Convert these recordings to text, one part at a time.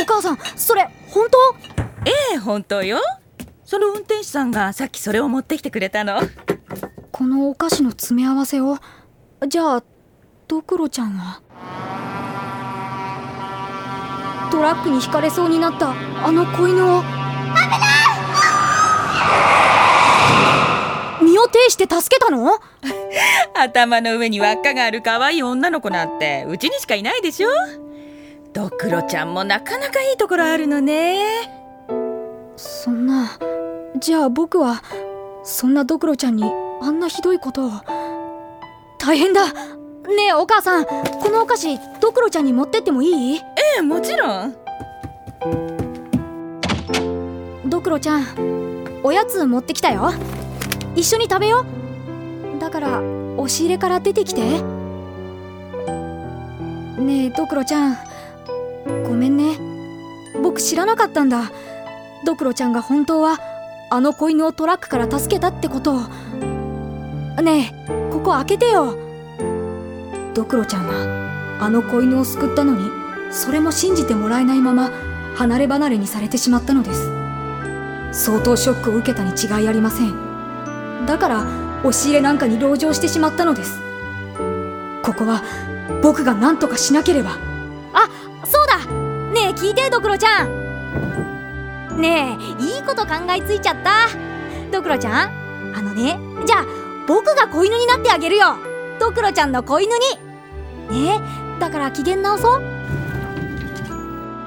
お母さんそれ本当？ええ本当よ。その運転手さんがさっきそれを持ってきてくれたの。このお菓子の詰め合わせを？じゃあドクロちゃんは？トラックにひかれそうになったあの子犬を？身を挺して助けたの？頭の上に輪っかがある可愛い女の子なんてうちにしかいないでしょドクロちゃんもなかなかいいところあるのね。そんなじゃあ僕はそんなドクロちゃんにあんなひどいことを。大変だ。ねえお母さん。このお菓子ドクロちゃんに持ってってもいい？ええもちろん。ドクロちゃんおやつ持ってきたよ。一緒に食べよう。だから押し入れから出てきて。ねえドクロちゃんごめんね。僕知らなかったんだ。ドクロちゃんが本当はあの子犬をトラックから助けたってことを。ねえここ開けてよ。ドクロちゃんはあの子犬を救ったのにそれも信じてもらえないまま離れ離れにされてしまったのです。相当ショックを受けたに違いありません。だから押し入れなんかに籠城してしまったのです。ここは僕が何とかしなければ。あそう聞いてドクロちゃん。ねえいいこと考えついちゃった？ドクロちゃんあのねじゃあ僕が子犬になってあげるよ。ドクロちゃんの子犬に。ねえだから機嫌直そう。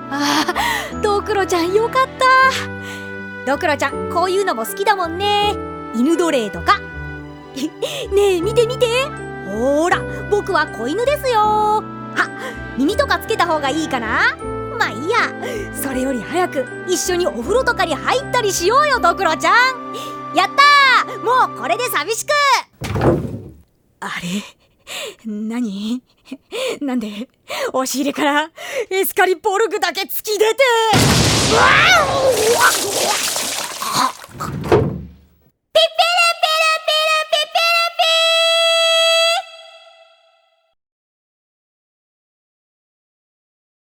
ああドクロちゃんよかった。ドクロちゃんこういうのも好きだもんね。犬奴隷とか。ねえ見て見て。ほーら僕は子犬ですよ。あ耳とかつけた方がいいかな？まあいいや。それより早く一緒にお風呂とかに入ったりしようよドクロちゃん。やったー！もうこれで寂しく。あれ？何？なんで？押し入れからエスカリポルグだけ突き出て。うわー